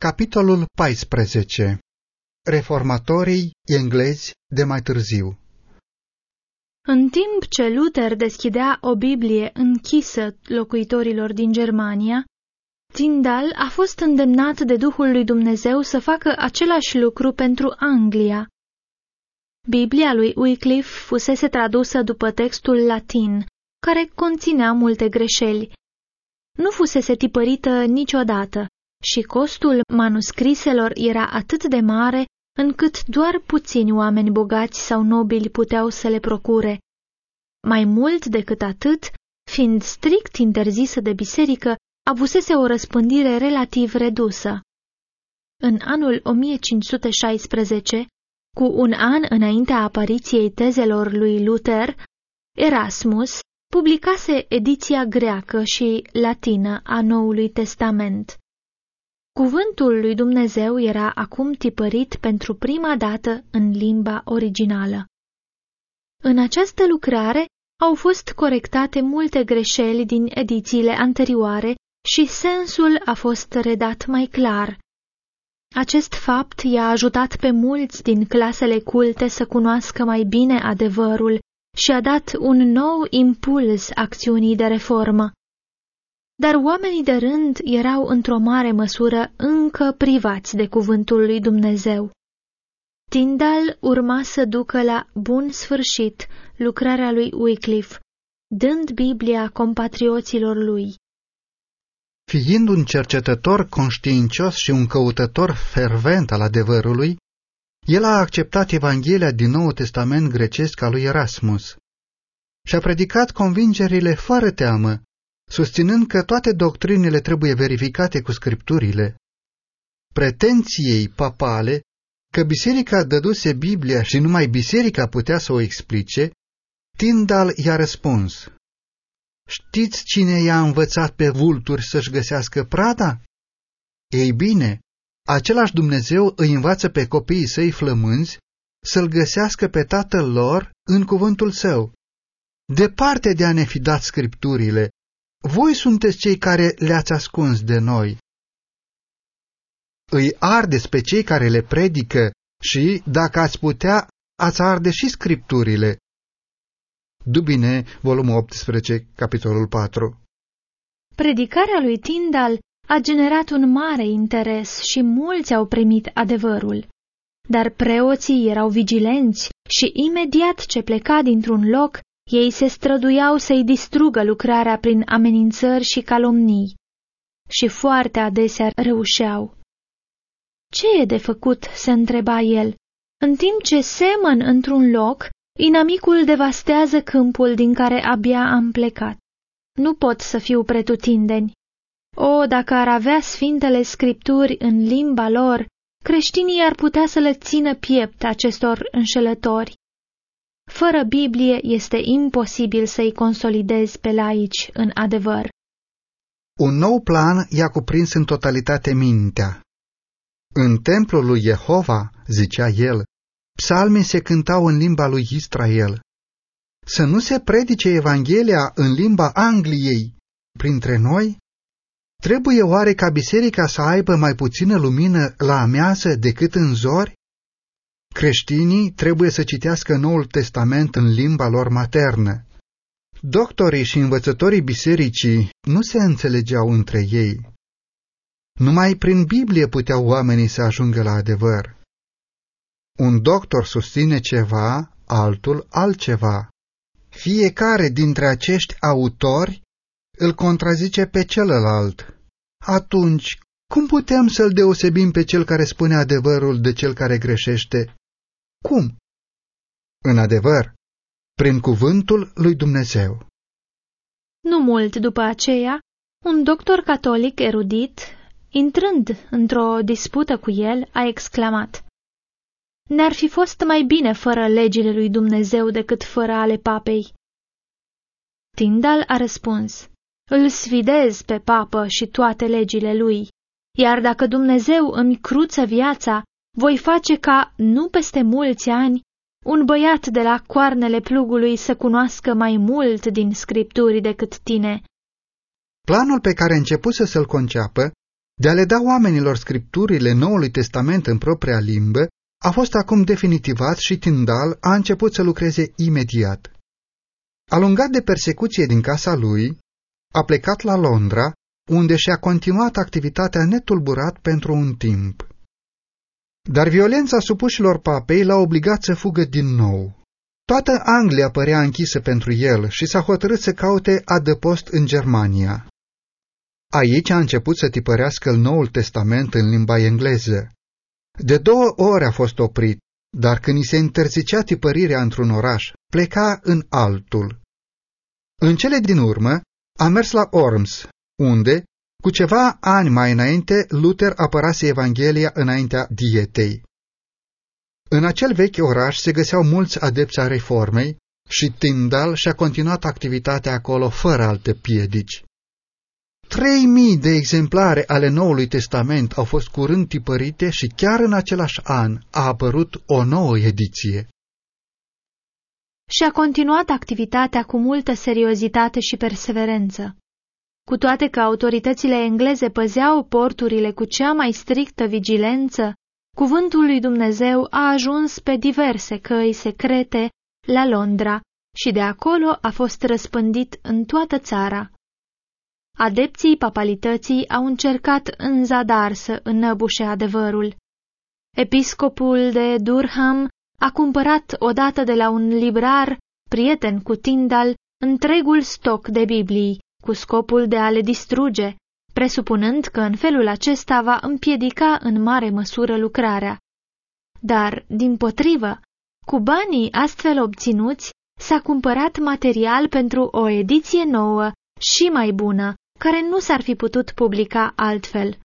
Capitolul 14 Reformatorii englezi de mai târziu În timp ce Luther deschidea o Biblie închisă locuitorilor din Germania, Tyndall a fost îndemnat de Duhul lui Dumnezeu să facă același lucru pentru Anglia. Biblia lui Wycliffe fusese tradusă după textul latin, care conținea multe greșeli. Nu fusese tipărită niciodată și costul manuscriselor era atât de mare încât doar puțini oameni bogați sau nobili puteau să le procure. Mai mult decât atât, fiind strict interzisă de biserică, avusese o răspândire relativ redusă. În anul 1516, cu un an înaintea apariției tezelor lui Luther, Erasmus publicase ediția greacă și latină a Noului Testament. Cuvântul lui Dumnezeu era acum tipărit pentru prima dată în limba originală. În această lucrare au fost corectate multe greșeli din edițiile anterioare și sensul a fost redat mai clar. Acest fapt i-a ajutat pe mulți din clasele culte să cunoască mai bine adevărul și a dat un nou impuls acțiunii de reformă. Dar oamenii de rând erau într-o mare măsură încă privați de cuvântul lui Dumnezeu. Tyndall urma să ducă la bun sfârșit lucrarea lui Wycliffe, dând Biblia compatrioților lui. Fiind un cercetător conștiincios și un căutător fervent al adevărului, el a acceptat Evanghelia din Noul Testament grecesc al lui Erasmus și a predicat convingerile fără teamă, susținând că toate doctrinele trebuie verificate cu scripturile. Pretenției papale că biserica dăduse Biblia și numai biserica putea să o explice, Tindal i-a răspuns. Știți cine i-a învățat pe vulturi să-și găsească prada? Ei bine, același Dumnezeu îi învață pe copiii săi flămânzi să-l găsească pe tatăl lor în cuvântul său. Departe de a ne fi dat scripturile, voi sunteți cei care le-ați ascuns de noi. Îi ardeți pe cei care le predică și, dacă ați putea, ați arde și scripturile. Dubine, volumul 18, capitolul 4 Predicarea lui Tyndall a generat un mare interes și mulți au primit adevărul. Dar preoții erau vigilenți și imediat ce pleca dintr-un loc, ei se străduiau să-i distrugă lucrarea prin amenințări și calomnii. Și foarte adesea reușeau. Ce e de făcut?" se întreba el. În timp ce semăn într-un loc, inamicul devastează câmpul din care abia am plecat. Nu pot să fiu pretutindeni. O, dacă ar avea Sfintele Scripturi în limba lor, creștinii ar putea să le țină piept acestor înșelători. Fără Biblie este imposibil să-i consolidezi pe laici în adevăr. Un nou plan i-a cuprins în totalitate mintea. În templul lui Jehova, zicea el, psalmii se cântau în limba lui Israel. Să nu se predice Evanghelia în limba Angliei printre noi? Trebuie oare ca biserica să aibă mai puțină lumină la amiază decât în zori? Creștinii trebuie să citească Noul Testament în limba lor maternă. Doctorii și învățătorii bisericii nu se înțelegeau între ei. Numai prin Biblie puteau oamenii să ajungă la adevăr. Un doctor susține ceva, altul altceva. Fiecare dintre acești autori îl contrazice pe celălalt. Atunci, cum putem să-l deosebim pe cel care spune adevărul de cel care greșește? Cum? În adevăr, prin cuvântul lui Dumnezeu. Nu mult după aceea, un doctor catolic erudit, intrând într-o dispută cu el, a exclamat Ne-ar fi fost mai bine fără legile lui Dumnezeu decât fără ale papei. Tyndall a răspuns Îl sfidez pe papă și toate legile lui, iar dacă Dumnezeu îmi cruță viața, voi face ca, nu peste mulți ani, un băiat de la coarnele plugului să cunoască mai mult din scripturi decât tine. Planul pe care începuse să-l conceapă De a le da oamenilor scripturile Noului Testament în propria limbă a fost acum definitivat și Tyndall a început să lucreze imediat. Alungat de persecuție din casa lui, a plecat la Londra, unde și-a continuat activitatea netulburat pentru un timp. Dar violența supușilor papei l-a obligat să fugă din nou. Toată Anglia părea închisă pentru el și s-a hotărât să caute adăpost în Germania. Aici a început să tipărească Noul Testament în limba engleză. De două ori a fost oprit, dar când i se interzicea tipărirea într-un oraș, pleca în altul. În cele din urmă, a mers la Orms, unde, cu ceva ani mai înainte, Luther apărase Evanghelia înaintea dietei. În acel vechi oraș se găseau mulți adepți a reformei și Tyndall și-a continuat activitatea acolo fără alte piedici. Trei mii de exemplare ale Noului Testament au fost curând tipărite și chiar în același an a apărut o nouă ediție. Și-a continuat activitatea cu multă seriozitate și perseverență. Cu toate că autoritățile engleze păzeau porturile cu cea mai strictă vigilență, cuvântul lui Dumnezeu a ajuns pe diverse căi secrete la Londra și de acolo a fost răspândit în toată țara. Adepții papalității au încercat în zadar să înăbușe adevărul. Episcopul de Durham a cumpărat odată de la un librar, prieten cu Tyndall, întregul stoc de Biblii, cu scopul de a le distruge, presupunând că în felul acesta va împiedica în mare măsură lucrarea. Dar, din potrivă, cu banii astfel obținuți, s-a cumpărat material pentru o ediție nouă și mai bună, care nu s-ar fi putut publica altfel.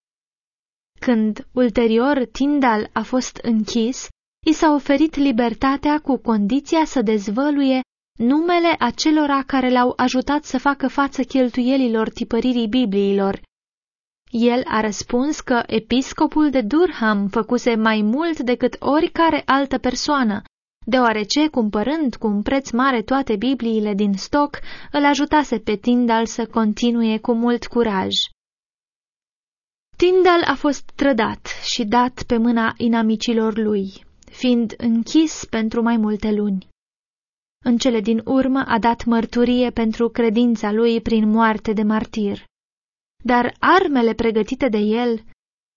Când, ulterior, Tyndall a fost închis, i s-a oferit libertatea cu condiția să dezvăluie numele acelora care l-au ajutat să facă față cheltuielilor tipăririi Bibliilor. El a răspuns că episcopul de Durham făcuse mai mult decât oricare altă persoană, deoarece, cumpărând cu un preț mare toate Bibliile din stoc, îl ajutase pe Tyndall să continue cu mult curaj. Tyndall a fost trădat și dat pe mâna inamicilor lui, fiind închis pentru mai multe luni. În cele din urmă a dat mărturie pentru credința lui prin moarte de martir. Dar armele pregătite de el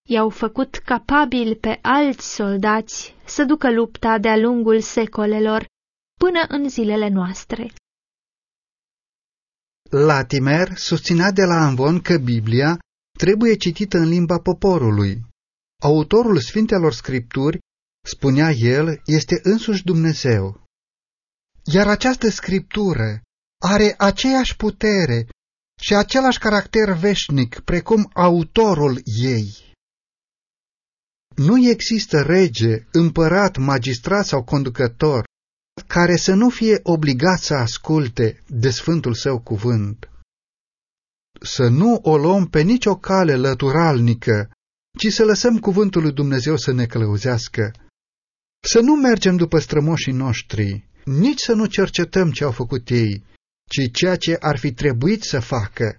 i-au făcut capabil pe alți soldați să ducă lupta de-a lungul secolelor până în zilele noastre. Latimer susținea de la Amvon că Biblia trebuie citită în limba poporului. Autorul Sfintelor Scripturi, spunea el, este însuși Dumnezeu. Iar această scriptură are aceeași putere și același caracter veșnic precum autorul ei. Nu există rege, împărat, magistrat sau conducător care să nu fie obligat să asculte de Sfântul Său cuvânt. Să nu o luăm pe nicio cale lăturalnică, ci să lăsăm cuvântul lui Dumnezeu să ne călăuzească. Să nu mergem după strămoșii noștri, nici să nu cercetăm ce au făcut ei, ci ceea ce ar fi trebuit să facă.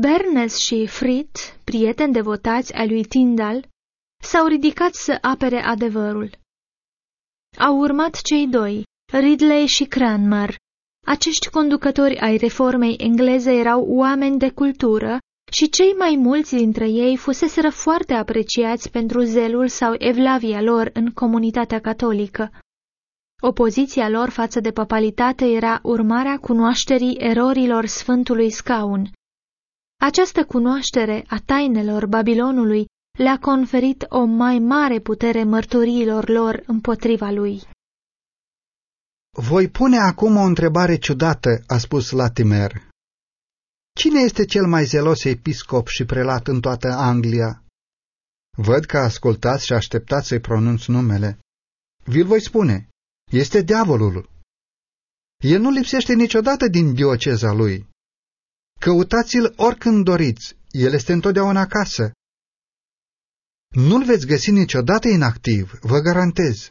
Bernes și Frit, prieteni devotați ai lui Tyndall, s-au ridicat să apere adevărul. Au urmat cei doi, Ridley și Cranmer. Acești conducători ai reformei engleze erau oameni de cultură și cei mai mulți dintre ei fuseseră foarte apreciați pentru zelul sau evlavia lor în comunitatea catolică. Opoziția lor față de papalitate era urmarea cunoașterii erorilor Sfântului Scaun. Această cunoaștere a tainelor Babilonului le-a conferit o mai mare putere mărturiilor lor împotriva lui. Voi pune acum o întrebare ciudată, a spus Latimer. Cine este cel mai zelos episcop și prelat în toată Anglia? Văd că ascultați și așteptați să-i pronunț numele. Vi-l voi spune. Este diavolul. El nu lipsește niciodată din dioceza lui. Căutați-l oricând doriți, el este întotdeauna acasă. Nu-l veți găsi niciodată inactiv, vă garantez.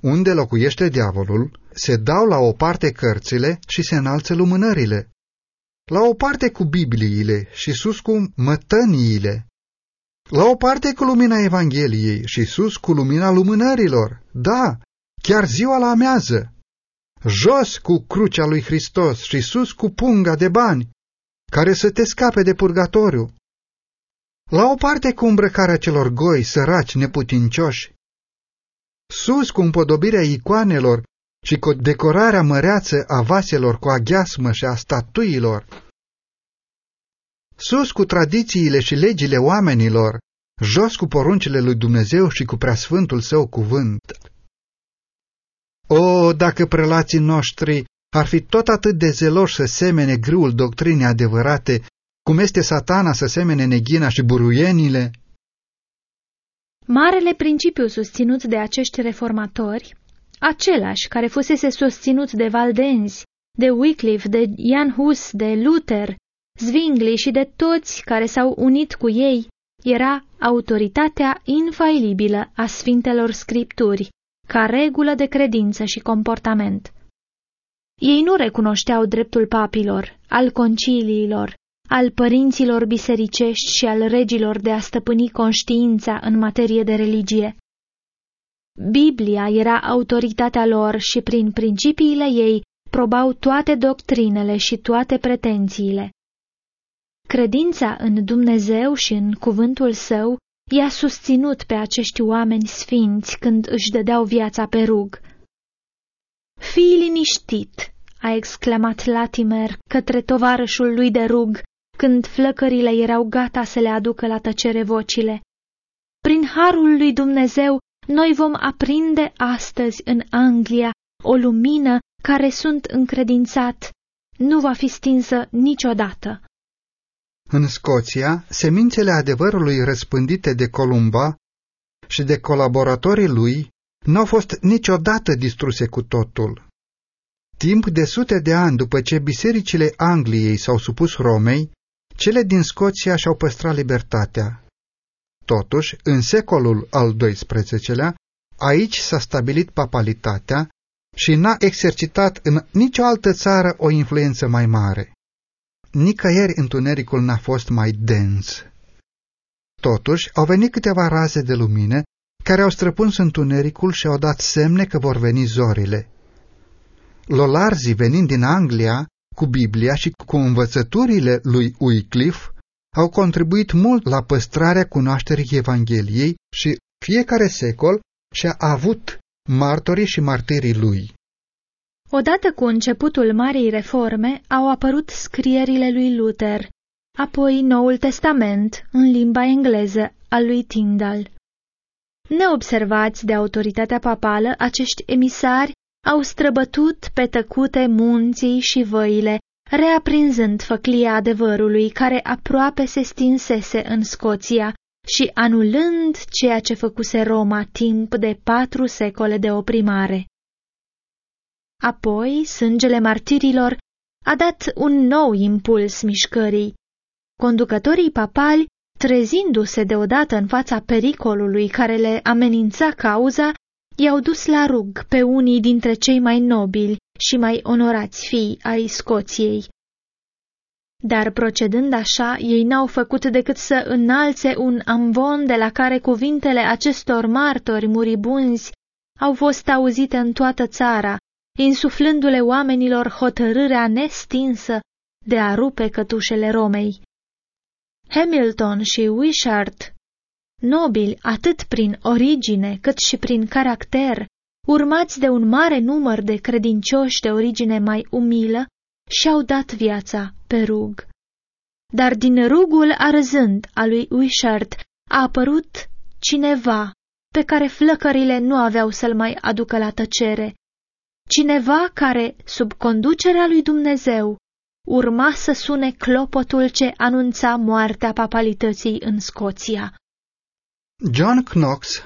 Unde locuiește diavolul, se dau la o parte cărțile și se înalță lumânările. La o parte cu Bibliile și sus cu mătăniile, la o parte cu lumina Evangheliei și sus cu lumina lumânărilor, da, chiar ziua la amează, jos cu crucea lui Hristos și sus cu punga de bani, care să te scape de purgatoriu. La o parte cu îmbrăcarea celor goi, săraci, neputincioși, sus cu împodobirea icoanelor și cu decorarea măreață a vaselor cu aghiasmă și a statuilor, sus cu tradițiile și legile oamenilor, jos cu poruncile lui Dumnezeu și cu preasfântul său cuvânt. O, dacă prelații noștri ar fi tot atât de zeloși să semene grâul doctrinei adevărate, cum este satana să semene neghina și buruienile? Marele principiu susținut de acești reformatori, același care fusese susținut de Valdenzi, de Wycliffe, de Jan Hus, de Luther, Zwingli și de toți care s-au unit cu ei, era autoritatea infailibilă a Sfintelor Scripturi, ca regulă de credință și comportament. Ei nu recunoșteau dreptul papilor, al conciliilor, al părinților bisericești și al regilor de a stăpâni conștiința în materie de religie. Biblia era autoritatea lor și prin principiile ei probau toate doctrinele și toate pretențiile. Credința în Dumnezeu și în cuvântul său i-a susținut pe acești oameni sfinți când își dădeau viața pe rug. Fii liniștit, a exclamat Latimer către tovarășul lui de rug, când flăcările erau gata să le aducă la tăcere vocile. Prin harul lui Dumnezeu, noi vom aprinde astăzi în Anglia o lumină care sunt încredințat, nu va fi stinsă niciodată. În Scoția, semințele adevărului răspândite de Columba și de colaboratorii lui nu au fost niciodată distruse cu totul. Timp de sute de ani după ce bisericile Angliei s-au supus Romei, cele din Scoția și-au păstrat libertatea. Totuși, în secolul al XII-lea, aici s-a stabilit papalitatea și n-a exercitat în nicio altă țară o influență mai mare. Nicăieri întunericul n-a fost mai dens. Totuși, au venit câteva raze de lumină care au străpuns întunericul și au dat semne că vor veni zorile. Lolarzi venind din Anglia cu Biblia și cu învățăturile lui Wycliffe au contribuit mult la păstrarea cunoașterii Evangheliei și fiecare secol și-a avut martorii și martirii lui. Odată cu începutul Marii Reforme au apărut scrierile lui Luther, apoi Noul Testament în limba engleză al lui Tyndall. Neobservați de autoritatea papală, acești emisari au străbătut pe tăcute munții și văile, reaprinzând făclia adevărului care aproape se stinsese în Scoția și anulând ceea ce făcuse Roma timp de patru secole de oprimare. Apoi, sângele martirilor a dat un nou impuls mișcării. Conducătorii papali, trezindu-se deodată în fața pericolului care le amenința cauza, i-au dus la rug pe unii dintre cei mai nobili și mai onorați fii ai Scoției. Dar procedând așa, ei n-au făcut decât să înalțe un ambon de la care cuvintele acestor martori muribunzi au fost auzite în toată țara, insuflându-le oamenilor hotărârea nestinsă de a rupe cătușele Romei. Hamilton și Wishart nobili atât prin origine cât și prin caracter, urmați de un mare număr de credincioși de origine mai umilă, și-au dat viața pe rug. Dar din rugul arzând a lui Wishart a apărut cineva pe care flăcările nu aveau să-l mai aducă la tăcere, cineva care, sub conducerea lui Dumnezeu, urma să sune clopotul ce anunța moartea papalității în Scoția. John Knox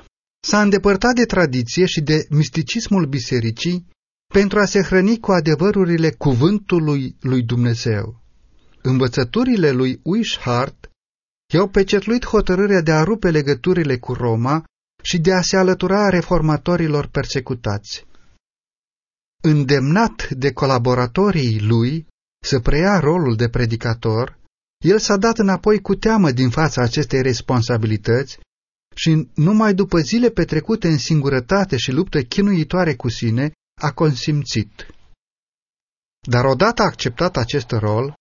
s-a îndepărtat de tradiție și de misticismul bisericii pentru a se hrăni cu adevărurile cuvântului lui Dumnezeu. Învățăturile lui Wishart i-au pecetluit hotărârea de a rupe legăturile cu Roma și de a se alătura reformatorilor persecutați. Îndemnat de colaboratorii lui, să preia rolul de predicator, el s-a dat înapoi cu teamă din fața acestei responsabilități și numai după zile petrecute în singurătate și luptă chinuitoare cu sine, a consimțit. Dar odată acceptat acest rol,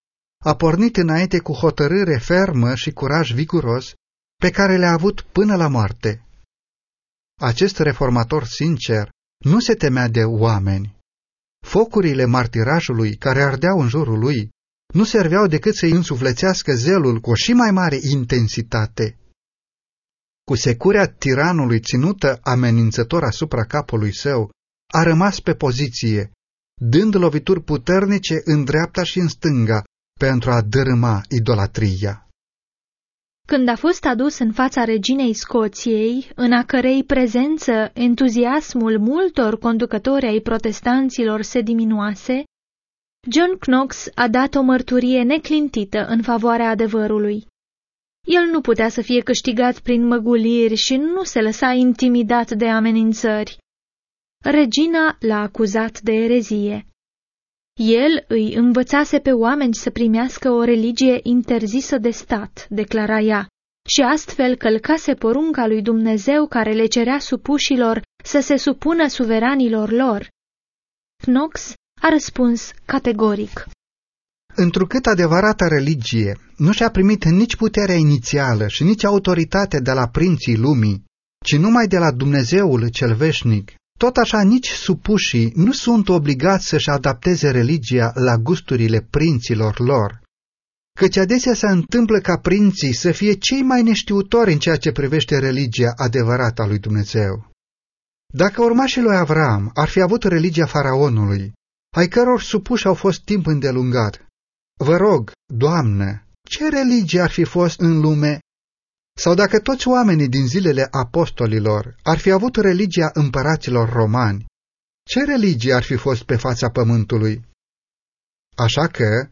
a pornit înainte cu hotărâre fermă și curaj viguros, pe care le-a avut până la moarte. Acest reformator sincer nu se temea de oameni. Focurile martirajului care ardeau în jurul lui nu serveau decât să-i însuflețească zelul cu o și mai mare intensitate. Cu securea tiranului ținută amenințător asupra capului său, a rămas pe poziție, dând lovituri puternice în dreapta și în stânga pentru a dărâma idolatria. Când a fost adus în fața reginei Scoției, în a cărei prezență entuziasmul multor conducători ai protestanților se diminuase, John Knox a dat o mărturie neclintită în favoarea adevărului. El nu putea să fie câștigat prin măguliri și nu se lăsa intimidat de amenințări. Regina l-a acuzat de erezie. El îi învățase pe oameni să primească o religie interzisă de stat, declara ea, și astfel călcase porunca lui Dumnezeu care le cerea supușilor să se supună suveranilor lor. Knox a răspuns categoric. Întrucât adevărata religie nu și-a primit nici puterea inițială și nici autoritatea de la prinții lumii, ci numai de la Dumnezeul cel veșnic, tot așa nici supușii nu sunt obligați să-și adapteze religia la gusturile prinților lor. Căci adesea se întâmplă ca prinții să fie cei mai neștiutori în ceea ce privește religia adevărată a lui Dumnezeu. Dacă urmașii lui Avram ar fi avut religia faraonului, ai căror supuși au fost timp îndelungat, vă rog, Doamnă, ce religie ar fi fost în lume sau dacă toți oamenii din zilele apostolilor ar fi avut religia împăraților romani, ce religie ar fi fost pe fața pământului? Așa că,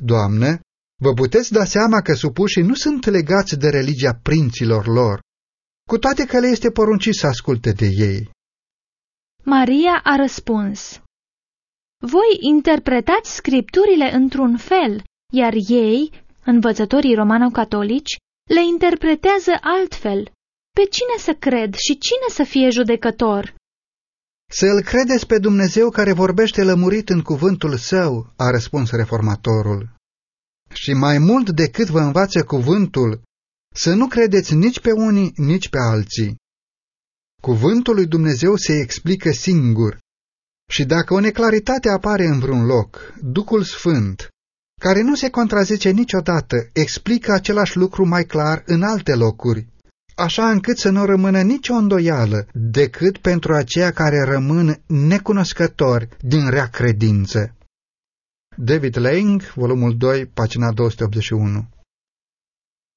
Doamne, vă puteți da seama că supușii nu sunt legați de religia prinților lor, cu toate că le este poruncit să asculte de ei. Maria a răspuns, Voi interpretați scripturile într-un fel, iar ei, învățătorii romano-catolici, le interpretează altfel. Pe cine să cred și cine să fie judecător? Să îl credeți pe Dumnezeu care vorbește lămurit în cuvântul său, a răspuns reformatorul. Și mai mult decât vă învață cuvântul, să nu credeți nici pe unii, nici pe alții. Cuvântul lui Dumnezeu se explică singur. Și dacă o neclaritate apare în vreun loc, Duhul Sfânt, care nu se contrazice niciodată, explică același lucru mai clar în alte locuri, așa încât să nu rămână nicio îndoială decât pentru aceia care rămân necunoscători din rea credință. David Lang, volumul 2, pagina 281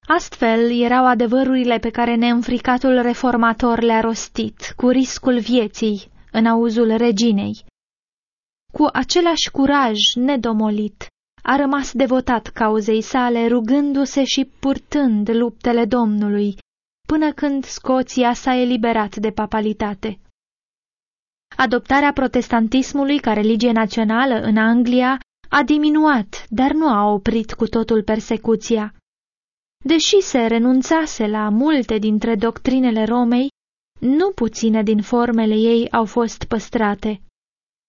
Astfel erau adevărurile pe care neînfricatul reformator le-a rostit, cu riscul vieții, în auzul reginei. Cu același curaj nedomolit, a rămas devotat cauzei sale, rugându-se și purtând luptele Domnului, până când Scoția s-a eliberat de papalitate. Adoptarea protestantismului ca religie națională în Anglia a diminuat, dar nu a oprit cu totul persecuția. Deși se renunțase la multe dintre doctrinele Romei, nu puține din formele ei au fost păstrate.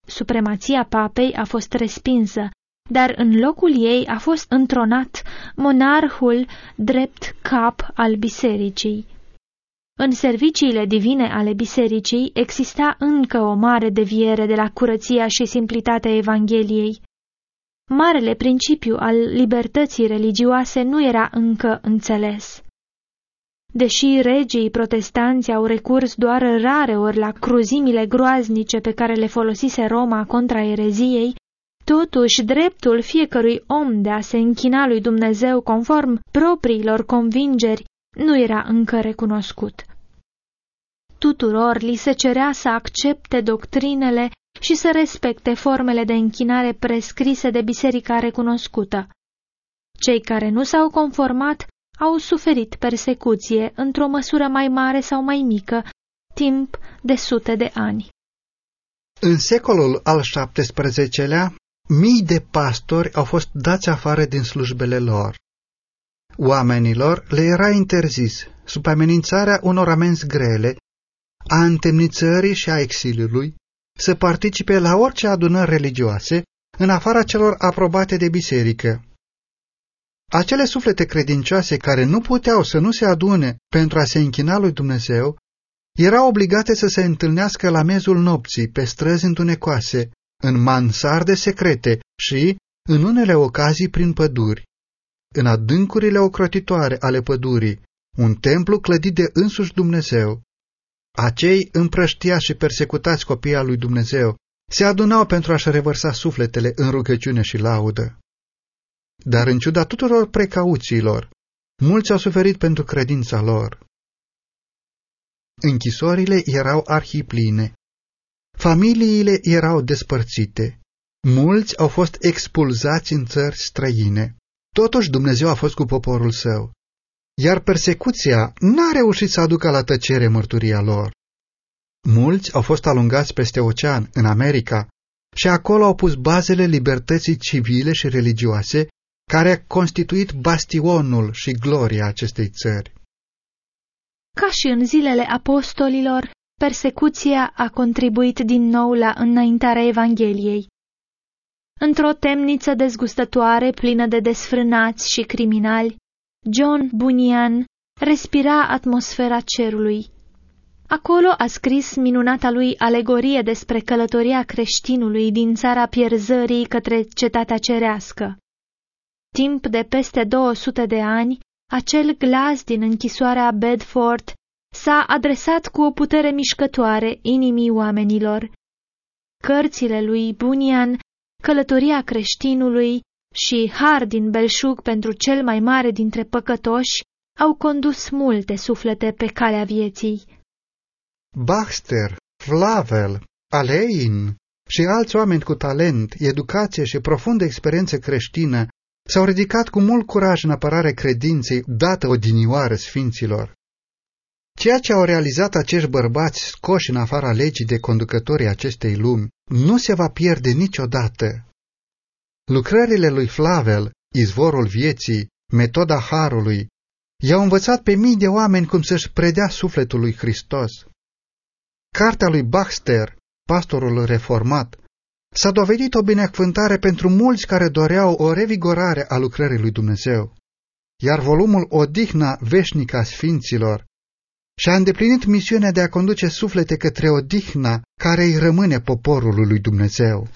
Supremația papei a fost respinsă, dar în locul ei a fost întronat monarhul drept cap al bisericii. În serviciile divine ale bisericii exista încă o mare deviere de la curăția și simplitatea Evangheliei. Marele principiu al libertății religioase nu era încă înțeles. Deși regii protestanți au recurs doar rare ori la cruzimile groaznice pe care le folosise Roma contra ereziei, Totuși, dreptul fiecărui om de a se închina lui Dumnezeu conform propriilor convingeri nu era încă recunoscut. Tuturor li se cerea să accepte doctrinele și să respecte formele de închinare prescrise de biserica recunoscută. Cei care nu s-au conformat au suferit persecuție într-o măsură mai mare sau mai mică, timp de sute de ani. În secolul al XVII-lea, mii de pastori au fost dați afară din slujbele lor. Oamenilor le era interzis, sub amenințarea unor amenzi grele, a întemnițării și a exiliului, să participe la orice adunări religioase, în afara celor aprobate de biserică. Acele suflete credincioase care nu puteau să nu se adune pentru a se închina lui Dumnezeu, erau obligate să se întâlnească la mezul nopții, pe străzi întunecoase, în mansarde secrete și, în unele ocazii, prin păduri. În adâncurile ocrotitoare ale pădurii, un templu clădit de însuși Dumnezeu. Acei împrăștiați și persecutați copii al lui Dumnezeu se adunau pentru a-și revărsa sufletele în rugăciune și laudă. Dar în ciuda tuturor precauțiilor, mulți au suferit pentru credința lor. Închisorile erau arhipline. Familiile erau despărțite. Mulți au fost expulzați în țări străine. Totuși Dumnezeu a fost cu poporul său. Iar persecuția n-a reușit să aducă la tăcere mărturia lor. Mulți au fost alungați peste ocean, în America, și acolo au pus bazele libertății civile și religioase, care a constituit bastionul și gloria acestei țări. Ca și în zilele apostolilor, persecuția a contribuit din nou la înaintarea Evangheliei. Într-o temniță dezgustătoare plină de desfrânați și criminali, John Bunyan respira atmosfera cerului. Acolo a scris minunata lui alegorie despre călătoria creștinului din țara pierzării către cetatea cerească. Timp de peste 200 de ani, acel glas din închisoarea Bedford s-a adresat cu o putere mișcătoare inimii oamenilor. Cărțile lui Bunyan, Călătoria creștinului și Har din belșug pentru cel mai mare dintre păcătoși au condus multe suflete pe calea vieții. Baxter, Flavel, Alein și alți oameni cu talent, educație și profundă experiență creștină s-au ridicat cu mult curaj în apărare credinței dată odinioară sfinților. Ceea ce au realizat acești bărbați scoși în afara legii de conducătorii acestei lumi nu se va pierde niciodată. Lucrările lui Flavel, izvorul vieții, metoda harului, i-au învățat pe mii de oameni cum să-și predea sufletul lui Hristos. Cartea lui Baxter, pastorul reformat, s-a dovedit o binecuvântare pentru mulți care doreau o revigorare a lucrării lui Dumnezeu, iar volumul Odihna veșnică a Sfinților și-a îndeplinit misiunea de a conduce suflete către odihna care îi rămâne poporului lui Dumnezeu.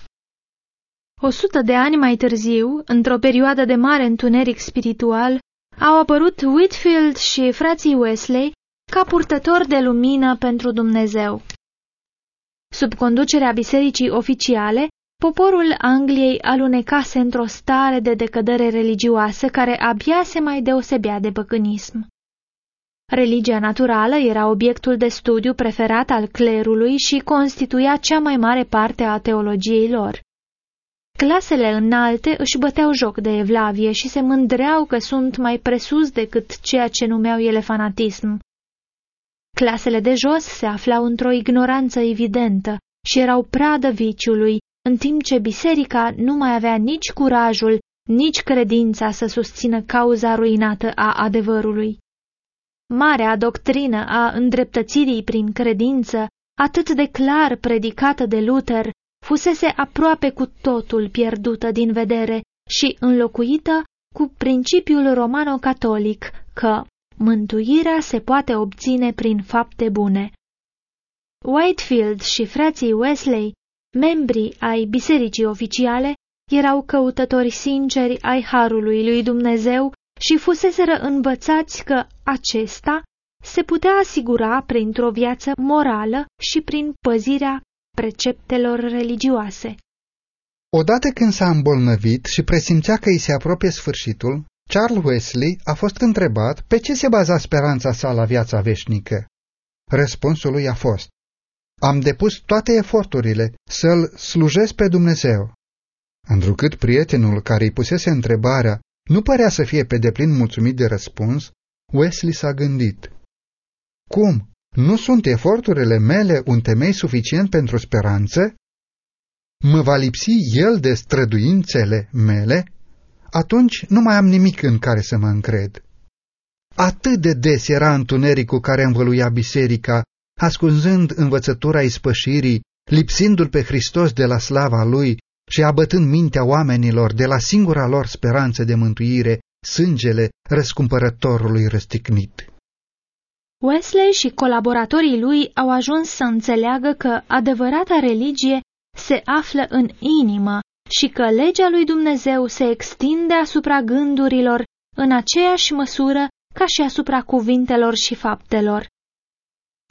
O sută de ani mai târziu, într-o perioadă de mare întuneric spiritual, au apărut Whitfield și frații Wesley ca purtători de lumină pentru Dumnezeu. Sub conducerea bisericii oficiale, poporul Angliei alunecase într-o stare de decădere religioasă care abia se mai deosebea de băcânism. Religia naturală era obiectul de studiu preferat al clerului și constituia cea mai mare parte a teologiei lor. Clasele înalte își băteau joc de evlavie și se mândreau că sunt mai presus decât ceea ce numeau ele fanatism. Clasele de jos se aflau într-o ignoranță evidentă și erau pradă viciului, în timp ce biserica nu mai avea nici curajul, nici credința să susțină cauza ruinată a adevărului. Marea doctrină a îndreptățirii prin credință, atât de clar predicată de Luther, fusese aproape cu totul pierdută din vedere și înlocuită cu principiul romano-catolic că mântuirea se poate obține prin fapte bune. Whitefield și frații Wesley, membrii ai bisericii oficiale, erau căutători sinceri ai harului lui Dumnezeu și fuseseră învățați că acesta se putea asigura printr-o viață morală și prin păzirea preceptelor religioase. Odată când s-a îmbolnăvit și presimțea că îi se apropie sfârșitul, Charles Wesley a fost întrebat pe ce se baza speranța sa la viața veșnică. Răspunsul lui a fost, Am depus toate eforturile să-L slujesc pe Dumnezeu. Întrucât prietenul care îi pusese întrebarea nu părea să fie pe deplin mulțumit de răspuns, Wesley s-a gândit. Cum? Nu sunt eforturile mele un temei suficient pentru speranță? mă va lipsi el de străduințele mele, atunci nu mai am nimic în care să mă încred. Atât de des era întunericul care învăluia biserica, ascunzând învățătura ispășirii, lipsindu-l pe Hristos de la slava lui și abătând mintea oamenilor de la singura lor speranță de mântuire, sângele răscumpărătorului răstignit. Wesley și colaboratorii lui au ajuns să înțeleagă că adevărata religie se află în inimă și că legea lui Dumnezeu se extinde asupra gândurilor în aceeași măsură ca și asupra cuvintelor și faptelor.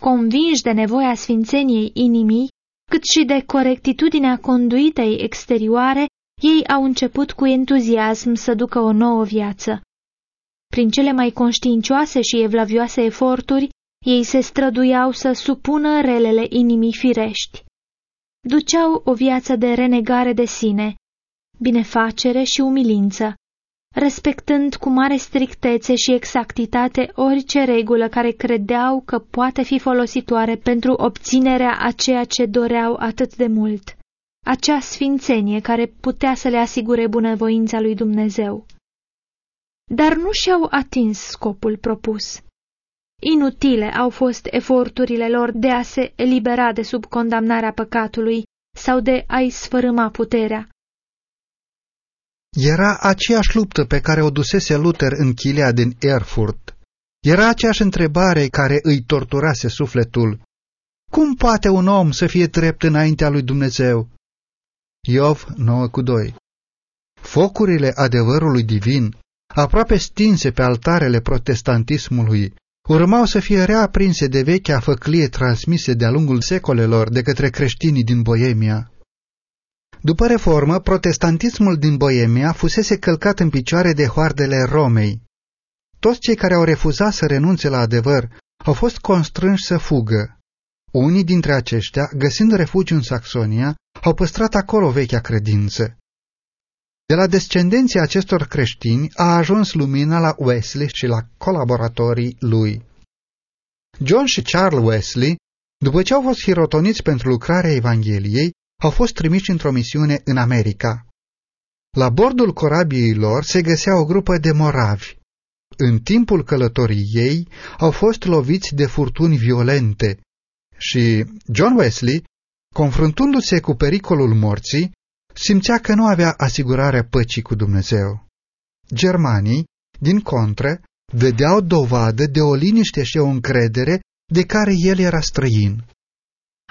Convinși de nevoia sfințeniei inimii, cât și de corectitudinea conduitei exterioare, ei au început cu entuziasm să ducă o nouă viață. Prin cele mai conștiincioase și evlavioase eforturi, ei se străduiau să supună relele inimii firești. Duceau o viață de renegare de sine, binefacere și umilință, respectând cu mare strictețe și exactitate orice regulă care credeau că poate fi folositoare pentru obținerea a ceea ce doreau atât de mult, acea sfințenie care putea să le asigure bunăvoința lui Dumnezeu. Dar nu și-au atins scopul propus. Inutile au fost eforturile lor de a se elibera de sub condamnarea păcatului sau de a-i sfărâma puterea. Era aceeași luptă pe care o dusese Luther în chilea din Erfurt. Era aceeași întrebare care îi torturase sufletul. Cum poate un om să fie drept înaintea lui Dumnezeu? Iov 9 cu 2 Focurile adevărului divin, aproape stinse pe altarele protestantismului, urmau să fie reaprinse de vechea făclie transmise de-a lungul secolelor de către creștinii din Boemia. După reformă, protestantismul din Boemia fusese călcat în picioare de hoardele Romei. Toți cei care au refuzat să renunțe la adevăr au fost constrânși să fugă. Unii dintre aceștia, găsind refugiu în Saxonia, au păstrat acolo vechea credință. De la descendenții acestor creștini a ajuns lumina la Wesley și la colaboratorii lui. John și Charles Wesley, după ce au fost hirotoniți pentru lucrarea Evangheliei, au fost trimiși într-o misiune în America. La bordul corabiei lor se găsea o grupă de moravi. În timpul călătoriei ei au fost loviți de furtuni violente și John Wesley, confruntându-se cu pericolul morții, simțea că nu avea asigurarea păcii cu Dumnezeu. Germanii, din contră, vedeau dovadă de o liniște și o încredere de care el era străin.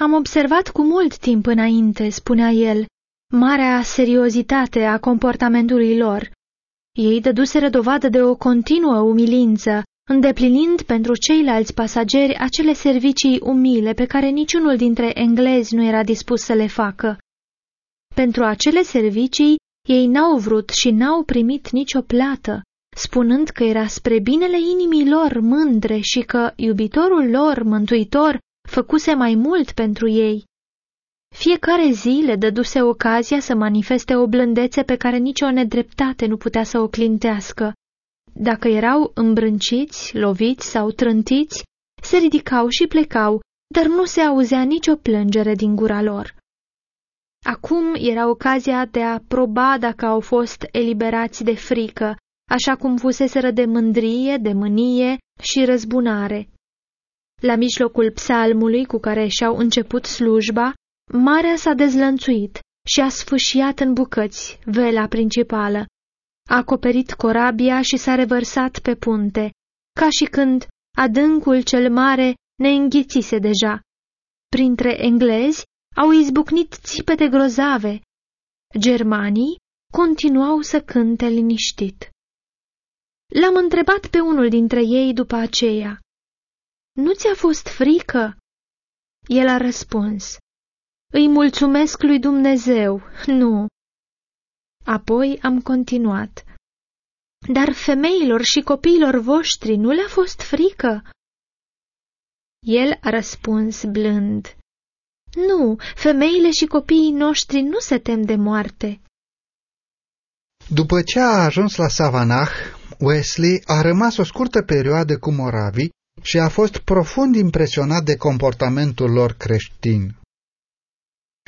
Am observat cu mult timp înainte, spunea el, marea seriozitate a comportamentului lor. Ei dăduseră dovadă de o continuă umilință, îndeplinind pentru ceilalți pasageri acele servicii umile pe care niciunul dintre englezi nu era dispus să le facă. Pentru acele servicii ei n-au vrut și n-au primit nicio plată, spunând că era spre binele inimii lor mândre și că iubitorul lor, mântuitor, făcuse mai mult pentru ei. Fiecare zi le dăduse ocazia să manifeste o blândețe pe care nicio nedreptate nu putea să o clintească. Dacă erau îmbrânciți, loviți sau trântiți, se ridicau și plecau, dar nu se auzea nicio plângere din gura lor. Acum era ocazia de a proba dacă au fost eliberați de frică, așa cum fuseseră de mândrie, de mânie și răzbunare. La mijlocul psalmului cu care și-au început slujba, marea s-a dezlănțuit și a sfâșiat în bucăți vela principală. A acoperit corabia și s-a revărsat pe punte, ca și când adâncul cel mare ne înghițise deja. Printre englezi au izbucnit țipete grozave. Germanii continuau să cânte liniștit. L-am întrebat pe unul dintre ei după aceea. Nu ți-a fost frică?" El a răspuns, Îi mulțumesc lui Dumnezeu, nu." Apoi am continuat, Dar femeilor și copiilor voștri nu le-a fost frică?" El a răspuns blând, Nu, femeile și copiii noștri nu se tem de moarte." După ce a ajuns la Savanah, Wesley a rămas o scurtă perioadă cu moravii și a fost profund impresionat de comportamentul lor creștin.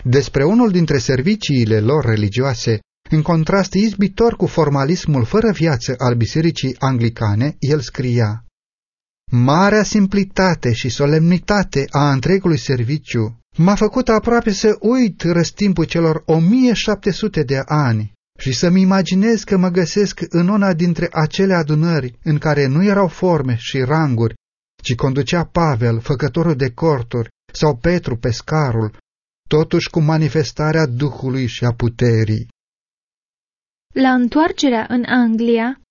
Despre unul dintre serviciile lor religioase, în contrast izbitor cu formalismul fără viață al bisericii anglicane, el scria Marea simplitate și solemnitate a întregului serviciu m-a făcut aproape să uit răstimpul celor 1700 de ani și să-mi imaginez că mă găsesc în una dintre acele adunări în care nu erau forme și ranguri, ci conducea Pavel, făcătorul de corturi, sau Petru, pescarul, totuși cu manifestarea Duhului și a puterii. La întoarcerea în Anglia,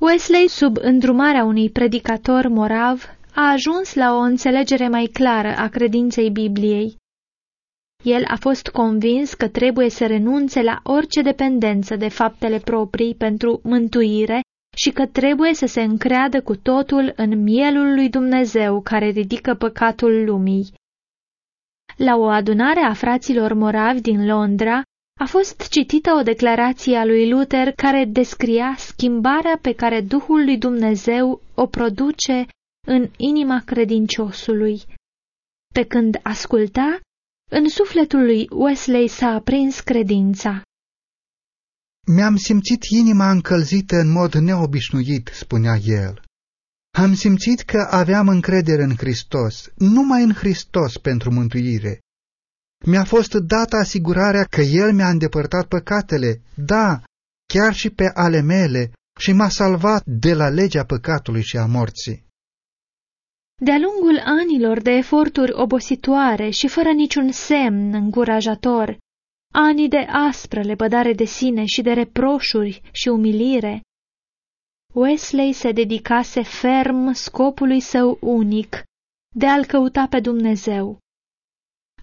Wesley, sub îndrumarea unui predicator morav, a ajuns la o înțelegere mai clară a credinței Bibliei. El a fost convins că trebuie să renunțe la orice dependență de faptele proprii pentru mântuire și că trebuie să se încreadă cu totul în mielul lui Dumnezeu care ridică păcatul lumii. La o adunare a fraților moravi din Londra, a fost citită o declarație a lui Luther care descria schimbarea pe care Duhul lui Dumnezeu o produce în inima credinciosului. Pe când asculta, în sufletul lui Wesley s-a aprins credința. Mi-am simțit inima încălzită în mod neobișnuit, spunea el. Am simțit că aveam încredere în Hristos, numai în Hristos pentru mântuire. Mi-a fost dată asigurarea că El mi-a îndepărtat păcatele, da, chiar și pe ale mele, și m-a salvat de la legea păcatului și a morții. De-a lungul anilor de eforturi obositoare și fără niciun semn încurajator, ani de aspră lepădare de sine și de reproșuri și umilire, Wesley se dedicase ferm scopului său unic de a-L căuta pe Dumnezeu.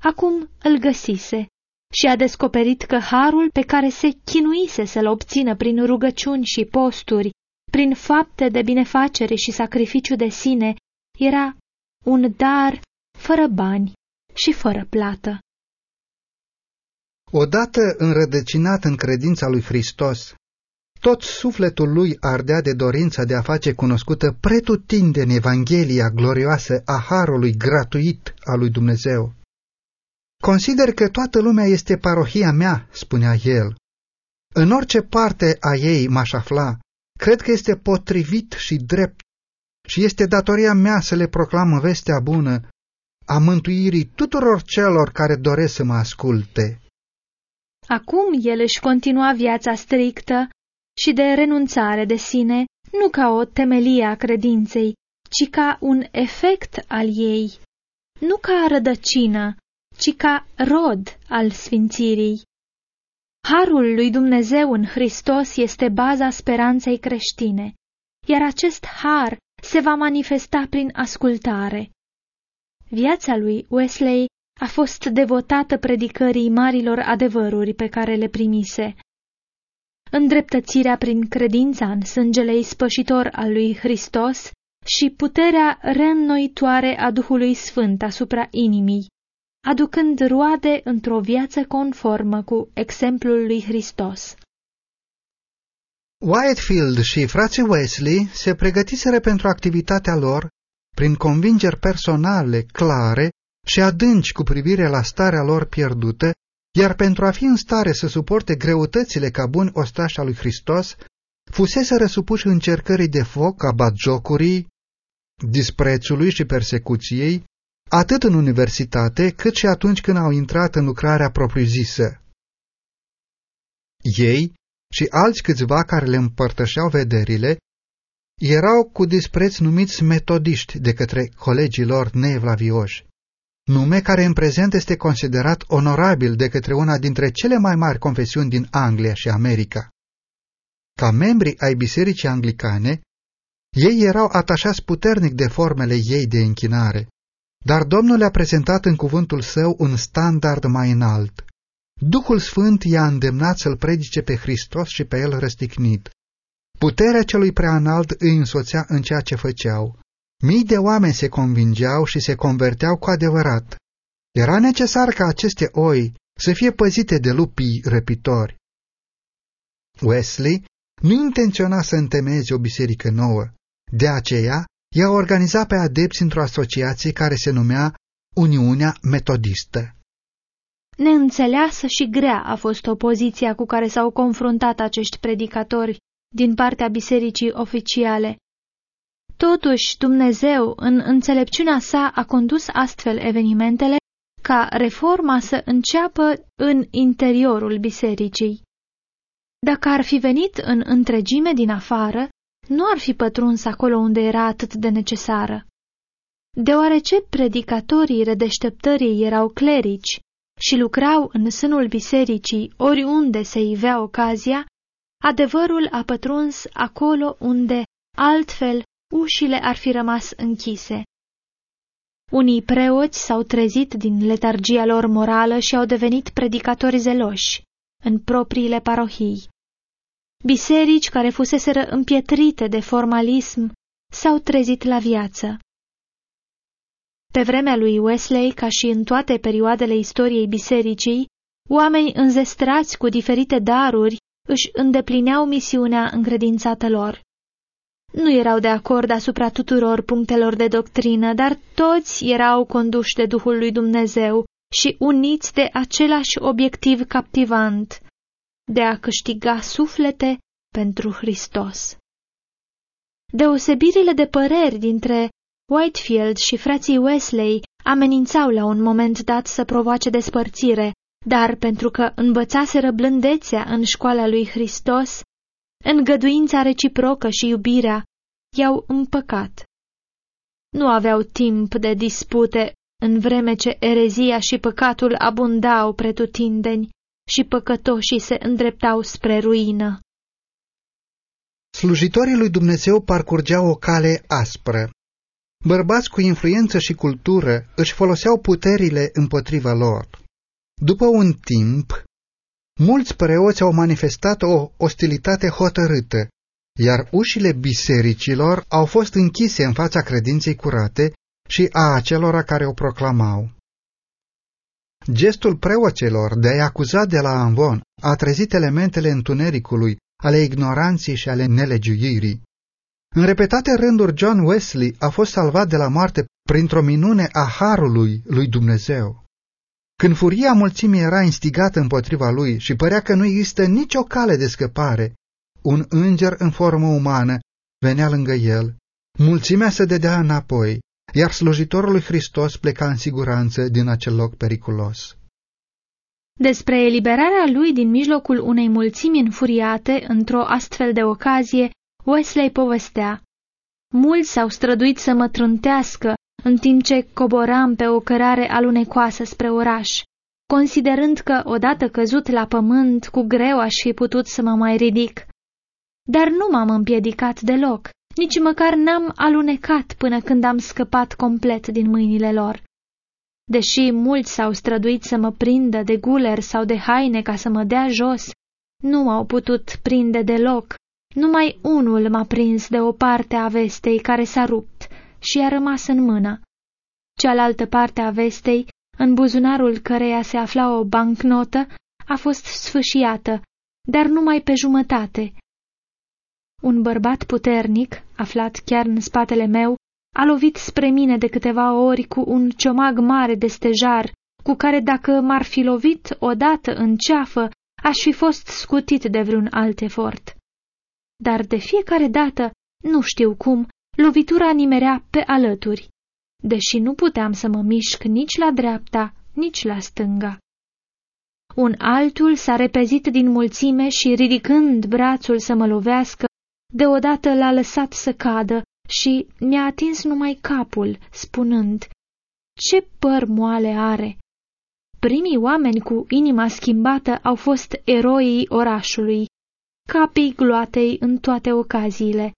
Acum îl găsise și a descoperit că harul pe care se chinuise să-l obțină prin rugăciuni și posturi, prin fapte de binefacere și sacrificiu de sine, era un dar fără bani și fără plată. Odată înrădăcinat în credința lui Hristos, tot sufletul lui ardea de dorința de a face cunoscută pretutindeni Evanghelia glorioasă a harului gratuit al lui Dumnezeu. Consider că toată lumea este parohia mea, spunea el. În orice parte a ei m-aș afla, cred că este potrivit și drept și este datoria mea să le proclam vestea bună a mântuirii tuturor celor care doresc să mă asculte. Acum el își continua viața strictă și de renunțare de sine, nu ca o temelie a credinței, ci ca un efect al ei, nu ca rădăcină, ci ca rod al sfințirii. Harul lui Dumnezeu în Hristos este baza speranței creștine, iar acest har se va manifesta prin ascultare. Viața lui Wesley a fost devotată predicării marilor adevăruri pe care le primise. Îndreptățirea prin credința în sângele ispășitor al lui Hristos și puterea reînnoitoare a Duhului Sfânt asupra inimii, aducând roade într-o viață conformă cu exemplul lui Hristos. Whitefield și frații Wesley se pregătiseră pentru activitatea lor prin convingeri personale clare și adânci cu privire la starea lor pierdută, iar pentru a fi în stare să suporte greutățile ca buni ostași al lui Hristos, fusese răsupuși încercării de foc a batjocurii, disprețului și persecuției, atât în universitate, cât și atunci când au intrat în lucrarea propriu-zisă. Ei și alți câțiva care le împărtășeau vederile erau cu dispreț numiți metodiști de către colegii lor neevlavioși, nume care în prezent este considerat onorabil de către una dintre cele mai mari confesiuni din Anglia și America. Ca membri ai bisericii anglicane, ei erau atașați puternic de formele ei de închinare, dar Domnul le-a prezentat în cuvântul său un standard mai înalt. Duhul Sfânt i-a îndemnat să-L predice pe Hristos și pe El răstignit. Puterea celui prea înalt îi însoțea în ceea ce făceau. Mii de oameni se convingeau și se converteau cu adevărat. Era necesar ca aceste oi să fie păzite de lupii răpitori. Wesley nu intenționa să întemeieze o biserică nouă. De aceea, i-a organizat pe adepți într-o asociație care se numea Uniunea Metodistă. Neînțeleasă și grea a fost opoziția cu care s-au confruntat acești predicatori din partea bisericii oficiale. Totuși, Dumnezeu, în înțelepciunea sa, a condus astfel evenimentele ca reforma să înceapă în interiorul bisericii. Dacă ar fi venit în întregime din afară, nu ar fi pătruns acolo unde era atât de necesară. Deoarece predicatorii redeșteptării erau clerici și lucrau în sânul bisericii oriunde se ivea ocazia, adevărul a pătruns acolo unde, altfel, ușile ar fi rămas închise. Unii preoți s-au trezit din letargia lor morală și au devenit predicatori zeloși în propriile parohii. Biserici care fuseseră împietrite de formalism s-au trezit la viață. Pe vremea lui Wesley, ca și în toate perioadele istoriei bisericii, oameni înzestrați cu diferite daruri își îndeplineau misiunea încredințată lor. Nu erau de acord asupra tuturor punctelor de doctrină, dar toți erau conduși de Duhul lui Dumnezeu și uniți de același obiectiv captivant, de a câștiga suflete pentru Hristos. Deosebirile de păreri dintre Whitefield și frații Wesley amenințau la un moment dat să provoace despărțire, dar pentru că învățaseră blândețea în școala lui Hristos, îngăduința reciprocă și iubirea i-au împăcat. Nu aveau timp de dispute în vreme ce erezia și păcatul abundau pretutindeni și păcătoșii se îndreptau spre ruină. Slujitorii lui Dumnezeu parcurgeau o cale aspră. Bărbați cu influență și cultură își foloseau puterile împotriva lor. După un timp, mulți preoți au manifestat o ostilitate hotărâtă, iar ușile bisericilor au fost închise în fața credinței curate și a acelora care o proclamau. Gestul preoților de a-i acuza de la Amvon a trezit elementele întunericului, ale ignoranței și ale nelegiuirii. În repetate rânduri, John Wesley a fost salvat de la moarte printr-o minune a harului lui Dumnezeu. Când furia mulțimii era instigată împotriva lui și părea că nu există nicio cale de scăpare, un înger în formă umană venea lângă el, mulțimea se dădea înapoi, iar slujitorul lui Hristos pleca în siguranță din acel loc periculos. Despre eliberarea lui din mijlocul unei mulțimi înfuriate într-o astfel de ocazie, Wesley povestea. Mulți s-au străduit să mă trântească în timp ce coboram pe o cărare alunecoasă spre oraș, considerând că, odată căzut la pământ, cu greu aș fi putut să mă mai ridic. Dar nu m-am împiedicat deloc, nici măcar n-am alunecat până când am scăpat complet din mâinile lor. Deși mulți s-au străduit să mă prindă de guler sau de haine ca să mă dea jos, nu au putut prinde deloc. Numai unul m-a prins de o parte a vestei care s-a rupt și a rămas în mână. Cealaltă parte a vestei, în buzunarul căreia se afla o bancnotă, a fost sfâșiată, dar numai pe jumătate. Un bărbat puternic, aflat chiar în spatele meu, a lovit spre mine de câteva ori cu un ciomag mare de stejar, cu care dacă m-ar fi lovit odată în ceafă, aș fi fost scutit de vreun alt efort. Dar de fiecare dată, nu știu cum, lovitura nimerea pe alături, deși nu puteam să mă mișc nici la dreapta, nici la stânga. Un altul s-a repezit din mulțime și, ridicând brațul să mă lovească, deodată l-a lăsat să cadă și mi-a atins numai capul, spunând, Ce păr moale are! Primii oameni cu inima schimbată au fost eroii orașului, capii gloatei în toate ocaziile.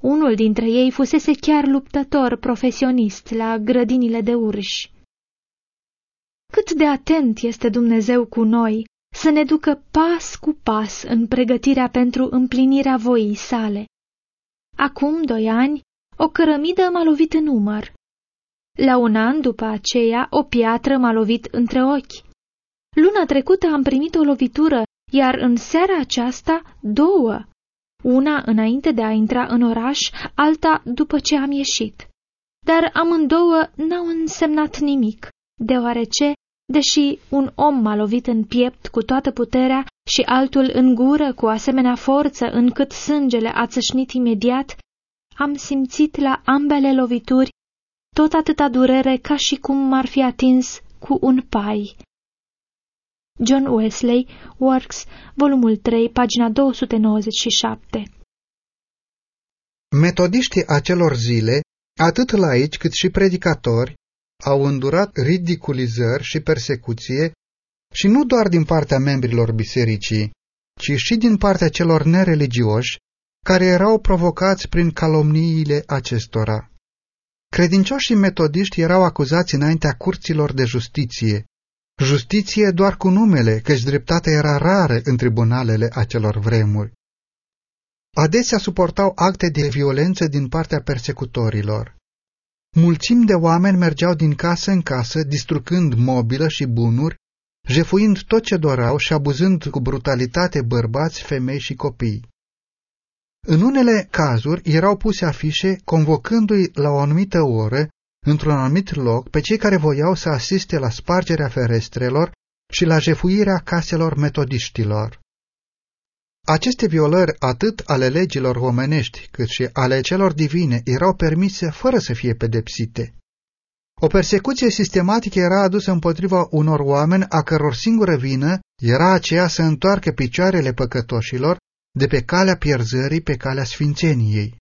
Unul dintre ei fusese chiar luptător profesionist la grădinile de urși. Cât de atent este Dumnezeu cu noi, să ne ducă pas cu pas în pregătirea pentru împlinirea voii sale. Acum doi ani, o cărămidă m-a lovit în umăr. La un an după aceea, o piatră m-a lovit între ochi. Luna trecută am primit o lovitură, iar în seara aceasta două. Una înainte de a intra în oraș, alta după ce am ieșit. Dar amândouă n-au însemnat nimic, deoarece Deși un om m-a lovit în piept cu toată puterea și altul în gură cu asemenea forță încât sângele a țâșnit imediat, am simțit la ambele lovituri tot atâta durere ca și cum m-ar fi atins cu un pai. John Wesley, Works, volumul 3, pagina 297 Metodiștii acelor zile, atât laici cât și predicatori, au îndurat ridiculizări și persecuție și nu doar din partea membrilor bisericii, ci și din partea celor nereligioși, care erau provocați prin calomniile acestora. Credincioșii metodiști erau acuzați înaintea curților de justiție, justiție doar cu numele, căci dreptatea era rară în tribunalele acelor vremuri. Adesea suportau acte de violență din partea persecutorilor. Mulțimi de oameni mergeau din casă în casă, distrucând mobilă și bunuri, jefuind tot ce doreau și abuzând cu brutalitate bărbați, femei și copii. În unele cazuri erau puse afișe convocându-i la o anumită oră, într-un anumit loc, pe cei care voiau să asiste la spargerea ferestrelor și la jefuirea caselor metodiștilor. Aceste violări atât ale legilor omenești cât și ale celor divine erau permise fără să fie pedepsite. O persecuție sistematică era adusă împotriva unor oameni a căror singură vină era aceea să întoarcă picioarele păcătoșilor de pe calea pierzării pe calea sfințeniei.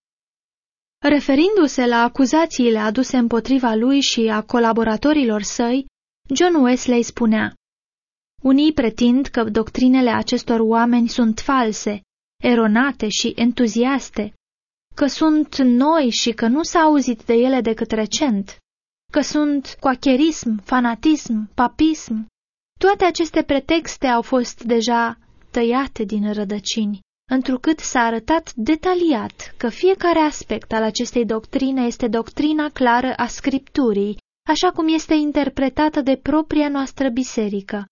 Referindu-se la acuzațiile aduse împotriva lui și a colaboratorilor săi, John Wesley spunea Unii pretind că doctrinele acestor oameni sunt false, eronate și entuziaste, că sunt noi și că nu s-a auzit de ele decât recent, că sunt coacherism, fanatism, papism. Toate aceste pretexte au fost deja tăiate din rădăcini întrucât s-a arătat detaliat că fiecare aspect al acestei doctrine este doctrina clară a Scripturii, așa cum este interpretată de propria noastră biserică.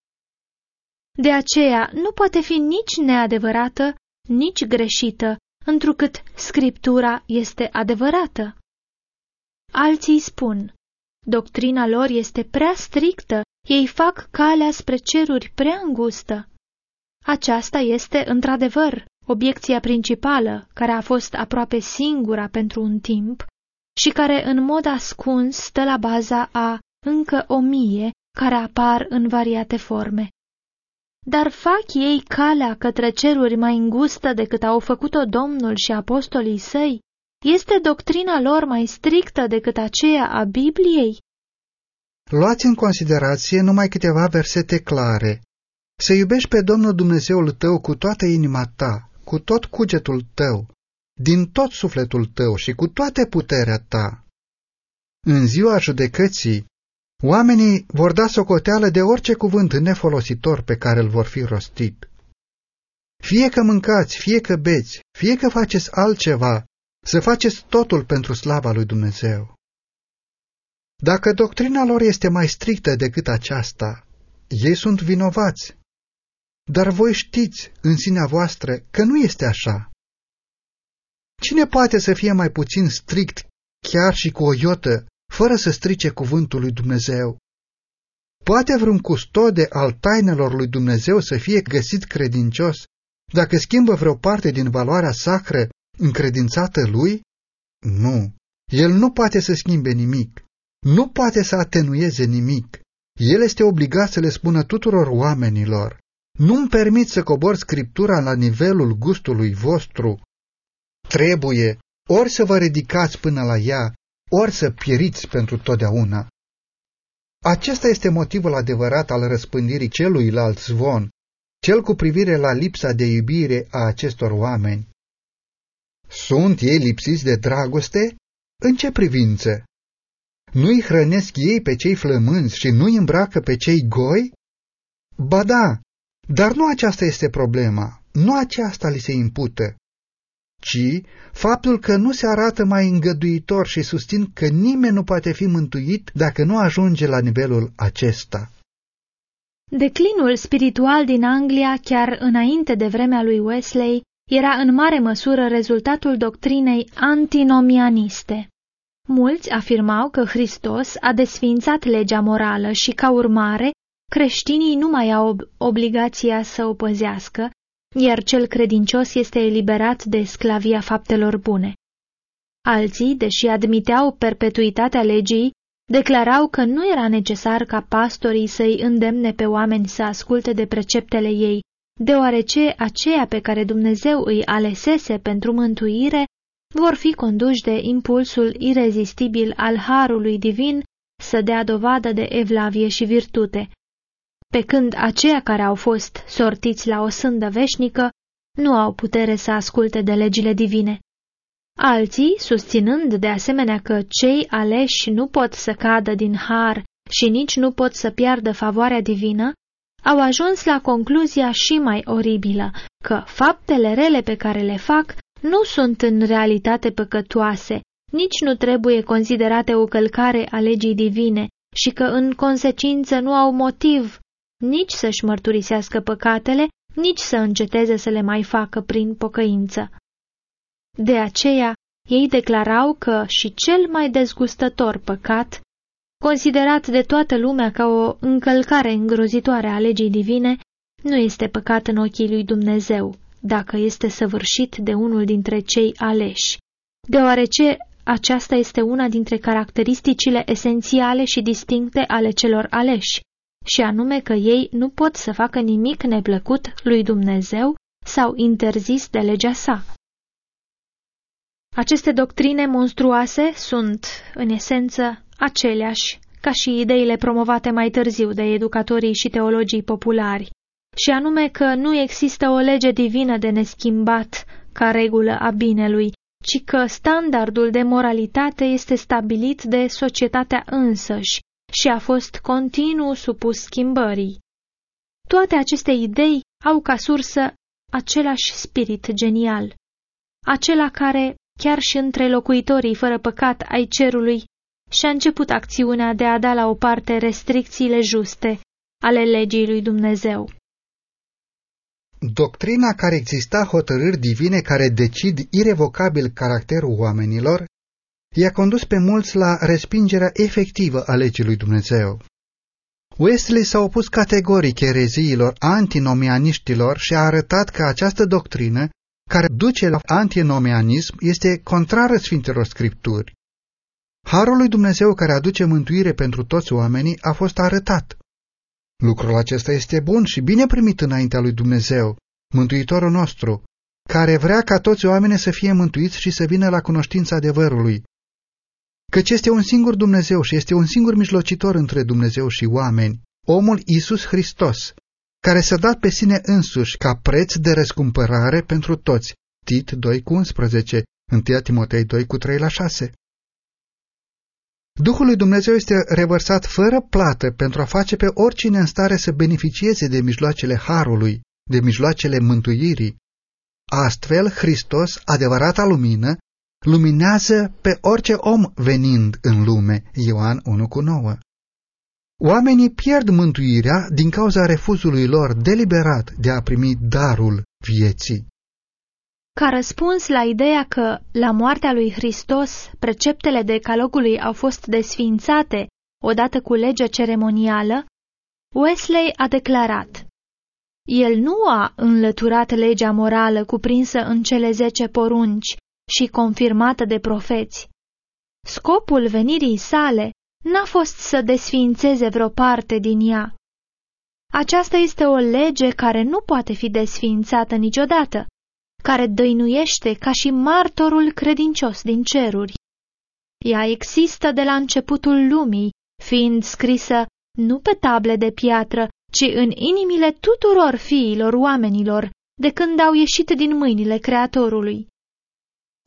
De aceea nu poate fi nici neadevărată, nici greșită, întrucât Scriptura este adevărată. Alții spun, doctrina lor este prea strictă, ei fac calea spre ceruri prea îngustă. Aceasta este, într-adevăr, obiecția principală, care a fost aproape singura pentru un timp și care în mod ascuns stă la baza a încă o mie care apar în variate forme. Dar fac ei calea către ceruri mai îngustă decât au făcut-o Domnul și apostolii săi? Este doctrina lor mai strictă decât aceea a Bibliei? Luați în considerație numai câteva versete clare. Să iubești pe Domnul Dumnezeul tău cu toată inima ta, cu tot cugetul tău, din tot sufletul tău și cu toată puterea ta. În ziua judecății, oamenii vor da socoteală de orice cuvânt nefolositor pe care îl vor fi rostit. Fie că mâncați, fie că beți, fie că faceți altceva, să faceți totul pentru slava lui Dumnezeu. Dacă doctrina lor este mai strictă decât aceasta, ei sunt vinovați dar voi știți în sinea voastră că nu este așa. Cine poate să fie mai puțin strict, chiar și cu o iotă, fără să strice cuvântul lui Dumnezeu? Poate vreun custode al tainelor lui Dumnezeu să fie găsit credincios dacă schimbă vreo parte din valoarea sacră încredințată lui? Nu, el nu poate să schimbe nimic, nu poate să atenueze nimic. El este obligat să le spună tuturor oamenilor, nu-mi permit să cobor scriptura la nivelul gustului vostru. Trebuie ori să vă ridicați până la ea, ori să pieriți pentru totdeauna. Acesta este motivul adevărat al răspândirii celuilalt zvon, cel cu privire la lipsa de iubire a acestor oameni. Sunt ei lipsiți de dragoste? În ce privință? Nu-i hrănesc ei pe cei flămânzi și nu-i îmbracă pe cei goi? Ba da, dar nu aceasta este problema, nu aceasta li se impută, ci faptul că nu se arată mai îngăduitor și susțin că nimeni nu poate fi mântuit dacă nu ajunge la nivelul acesta. Declinul spiritual din Anglia, chiar înainte de vremea lui Wesley, era în mare măsură rezultatul doctrinei antinomianiste. Mulți afirmau că Hristos a desfințat legea morală și, ca urmare, creștinii nu mai au obligația să o păzească, iar cel credincios este eliberat de sclavia faptelor bune. Alții, deși admiteau perpetuitatea legii, declarau că nu era necesar ca pastorii să-i îndemne pe oameni să asculte de preceptele ei, deoarece aceia pe care Dumnezeu îi alesese pentru mântuire vor fi conduși de impulsul irezistibil al harului divin să dea dovadă de evlavie și virtute, pe când aceia care au fost sortiți la o sândă veșnică nu au putere să asculte de legile divine. Alții, susținând de asemenea că cei aleși nu pot să cadă din har și nici nu pot să piardă favoarea divină, au ajuns la concluzia și mai oribilă, că faptele rele pe care le fac nu sunt în realitate păcătoase, nici nu trebuie considerate o călcare a legii divine și că în consecință nu au motiv nici să-și mărturisească păcatele, nici să înceteze să le mai facă prin pocăință. De aceea, ei declarau că și cel mai dezgustător păcat, considerat de toată lumea ca o încălcare îngrozitoare a legii divine, nu este păcat în ochii lui Dumnezeu, dacă este săvârșit de unul dintre cei aleși, deoarece aceasta este una dintre caracteristicile esențiale și distincte ale celor aleși, și anume că ei nu pot să facă nimic neplăcut lui Dumnezeu sau interzis de legea sa. Aceste doctrine monstruoase sunt, în esență, aceleași ca și ideile promovate mai târziu de educatorii și teologii populari, și anume că nu există o lege divină de neschimbat ca regulă a binelui, ci că standardul de moralitate este stabilit de societatea însăși și a fost continuu supus schimbării. Toate aceste idei au ca sursă același spirit genial, acela care, chiar și între locuitorii fără păcat ai cerului, și-a început acțiunea de a da la o parte restricțiile juste ale legii lui Dumnezeu. Doctrina care exista hotărâri divine care decid irevocabil caracterul oamenilor i-a condus pe mulți la respingerea efectivă a legii lui Dumnezeu. Wesley s-a opus categoric ereziilor antinomianiștilor și a arătat că această doctrină, care duce la antinomianism, este contrară Sfintelor Scripturi. Harul lui Dumnezeu care aduce mântuire pentru toți oamenii a fost arătat. Lucrul acesta este bun și bine primit înaintea lui Dumnezeu, Mântuitorul nostru, care vrea ca toți oamenii să fie mântuiți și să vină la cunoștința adevărului. Căci este un singur Dumnezeu și este un singur mijlocitor între Dumnezeu și oameni, omul Isus Hristos, care s-a dat pe sine însuși ca preț de răscumpărare pentru toți. Tit 2 cu 11, 1 Timotei 2 cu 3 la 6. Duhul lui Dumnezeu este revărsat fără plată pentru a face pe oricine în stare să beneficieze de mijloacele Harului, de mijloacele mântuirii. Astfel, Hristos, adevărata lumină, luminează pe orice om venind în lume. Ioan 1,9 Oamenii pierd mântuirea din cauza refuzului lor deliberat de a primi darul vieții. Ca răspuns la ideea că, la moartea lui Hristos, preceptele decalogului au fost desfințate odată cu legea ceremonială, Wesley a declarat El nu a înlăturat legea morală cuprinsă în cele zece porunci și confirmată de profeți. Scopul venirii sale n-a fost să desfințeze vreo parte din ea. Aceasta este o lege care nu poate fi desfințată niciodată care dăinuiește ca și martorul credincios din ceruri. Ea există de la începutul lumii, fiind scrisă nu pe table de piatră, ci în inimile tuturor fiilor oamenilor, de când au ieșit din mâinile Creatorului.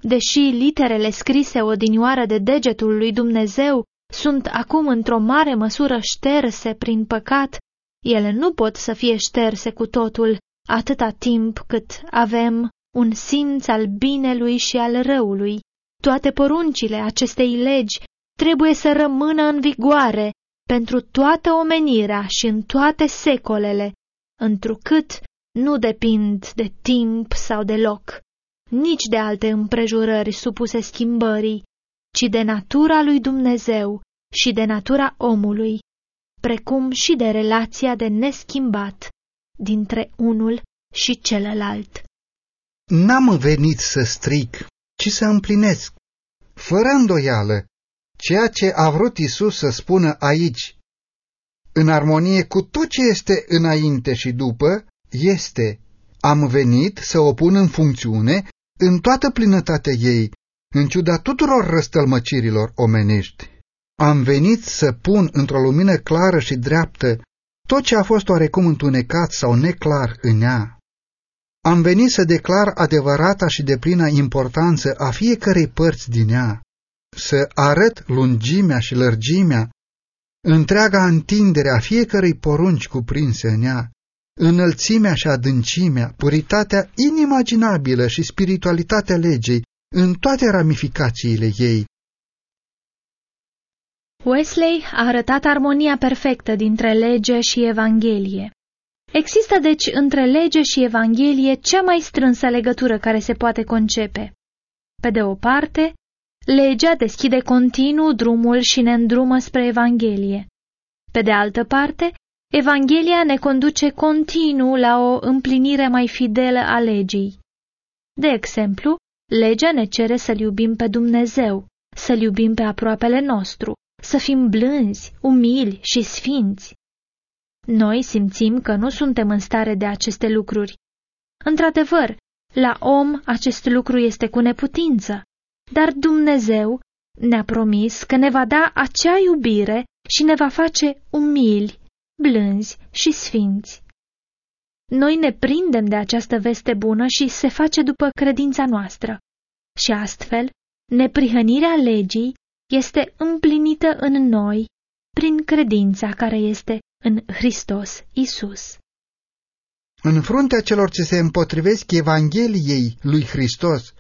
Deși literele scrise odinioară de degetul lui Dumnezeu sunt acum într-o mare măsură șterse prin păcat, ele nu pot să fie șterse cu totul atâta timp cât avem un simț al binelui și al răului. Toate poruncile acestei legi trebuie să rămână în vigoare pentru toată omenirea și în toate secolele, întrucât nu depind de timp sau de loc, nici de alte împrejurări supuse schimbării, ci de natura lui Dumnezeu și de natura omului. precum și de relația de neschimbat dintre unul și celălalt. N-am venit să stric, ci să împlinesc, fără îndoială, ceea ce a vrut Isus să spună aici, în armonie cu tot ce este înainte și după, este, am venit să o pun în funcțiune în toată plinătatea ei, în ciuda tuturor răstălmăcirilor omenești. Am venit să pun într-o lumină clară și dreaptă tot ce a fost oarecum întunecat sau neclar în ea. Am venit să declar adevărata și deplină importanță a fiecărei părți din ea, să arăt lungimea și lărgimea, întreaga întindere a fiecărei porunci cuprinse în ea, înălțimea și adâncimea, puritatea inimaginabilă și spiritualitatea legei în toate ramificațiile ei. Wesley a arătat armonia perfectă dintre lege și Evanghelie. Există deci între lege și Evanghelie cea mai strânsă legătură care se poate concepe. Pe de o parte, legea deschide continuu drumul și ne îndrumă spre Evanghelie. Pe de altă parte, Evanghelia ne conduce continuu la o împlinire mai fidelă a legii. De exemplu, legea ne cere să-L iubim pe Dumnezeu, să-L iubim pe aproapele nostru, să fim blânzi, umili și sfinți. Noi simțim că nu suntem în stare de aceste lucruri. Într-adevăr, la om acest lucru este cu neputință, dar Dumnezeu ne-a promis că ne va da acea iubire și ne va face umili, blânzi și sfinți. Noi ne prindem de această veste bună și se face după credința noastră. Și astfel, neprihănirea legii este împlinită în noi prin credința care este în Hristos Isus. În fruntea celor ce se împotrivesc Evangheliei lui Hristos,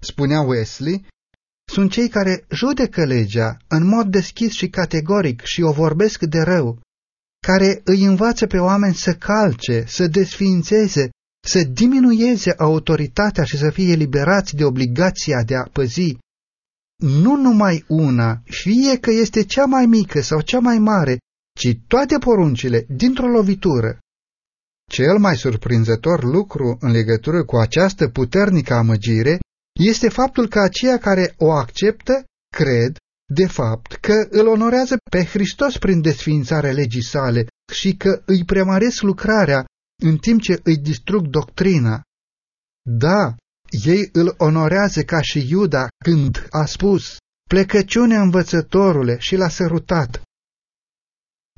spunea Wesley, sunt cei care judecă legea în mod deschis și categoric și o vorbesc de rău, care îi învață pe oameni să calce, să desființeze, să diminueze autoritatea și să fie eliberați de obligația de a păzi nu numai una, fie că este cea mai mică sau cea mai mare, ci toate poruncile dintr-o lovitură. Cel mai surprinzător lucru în legătură cu această puternică amăgire este faptul că aceia care o acceptă cred, de fapt, că îl onorează pe Hristos prin desființarea legii sale și că îi premaresc lucrarea în timp ce îi distrug doctrina. Da, ei îl onorează ca și Iuda când a spus, plecăciune învățătorule și l-a sărutat.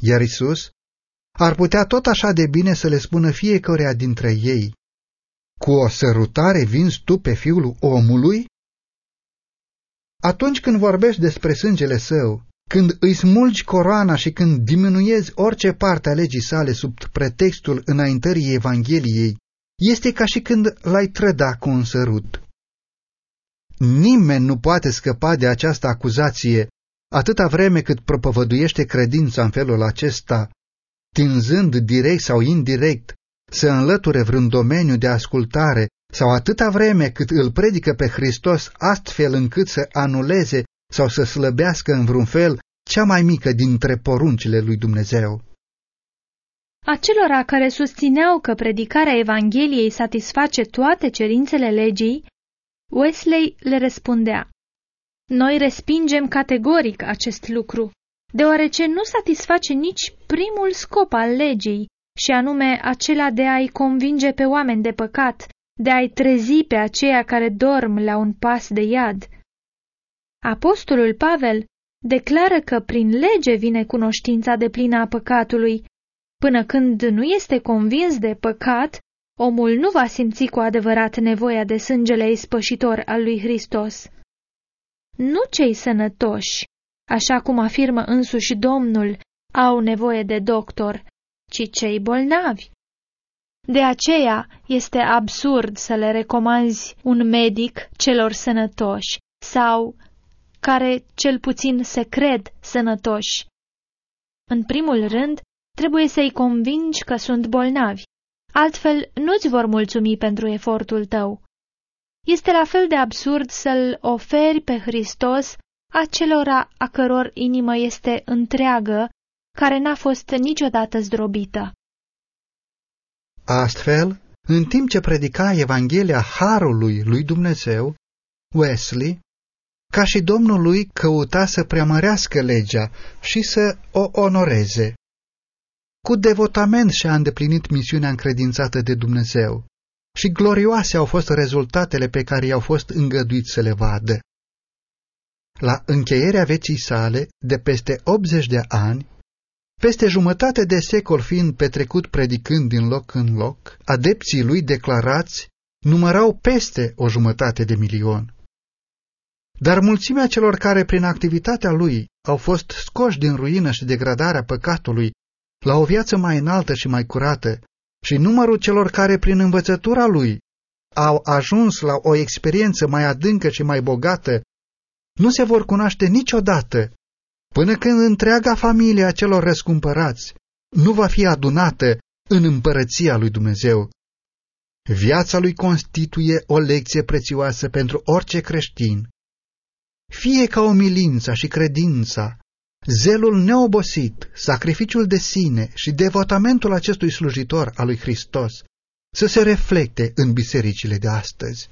Iar Isus ar putea tot așa de bine să le spună fiecăruia dintre ei, cu o sărutare vinzi tu pe fiul omului? Atunci când vorbești despre sângele său, când îi smulgi coroana și când diminuezi orice parte a legii sale sub pretextul înaintării Evangheliei, este ca și când l-ai trăda cu un sărut. Nimeni nu poate scăpa de această acuzație atâta vreme cât propovăduiește credința în felul acesta, tinzând direct sau indirect să înlăture vreun domeniu de ascultare sau atâta vreme cât îl predică pe Hristos astfel încât să anuleze sau să slăbească în vreun fel cea mai mică dintre poruncile lui Dumnezeu. Acelora care susțineau că predicarea Evangheliei satisface toate cerințele legii, Wesley le răspundea, Noi respingem categoric acest lucru, deoarece nu satisface nici primul scop al legii, și anume acela de a-i convinge pe oameni de păcat, de a-i trezi pe aceia care dorm la un pas de iad. Apostolul Pavel declară că prin lege vine cunoștința de plină a păcatului, Până când nu este convins de păcat, omul nu va simți cu adevărat nevoia de sângele ispășitor al lui Hristos. Nu cei sănătoși, așa cum afirmă însuși Domnul, au nevoie de doctor, ci cei bolnavi. De aceea este absurd să le recomanzi un medic celor sănătoși sau care cel puțin se cred sănătoși. În primul rând, trebuie să-i convingi că sunt bolnavi, altfel nu-ți vor mulțumi pentru efortul tău. Este la fel de absurd să-L oferi pe Hristos acelora a căror inimă este întreagă care n-a fost niciodată zdrobită. Astfel, în timp ce predica Evanghelia Harului lui Dumnezeu, Wesley, ca și Domnul lui, căuta să preamărească legea și să o onoreze. Cu devotament și-a îndeplinit misiunea încredințată de Dumnezeu și glorioase au fost rezultatele pe care i-au fost îngăduiți să le vadă. La încheierea vieții sale, de peste 80 de ani, peste jumătate de secol fiind petrecut predicând din loc în loc, adepții lui declarați numărau peste o jumătate de milion. Dar mulțimea celor care prin activitatea lui au fost scoși din ruină și degradarea păcatului la o viață mai înaltă și mai curată, și numărul celor care prin învățătura lui au ajuns la o experiență mai adâncă și mai bogată, nu se vor cunoaște niciodată, până când întreaga familie a celor răscumpărați nu va fi adunată în împărăția lui Dumnezeu. Viața lui constituie o lecție prețioasă pentru orice creștin. Fie ca omilința și credința, zelul neobosit, sacrificiul de sine și devotamentul acestui slujitor al lui Hristos să se reflecte în bisericile de astăzi.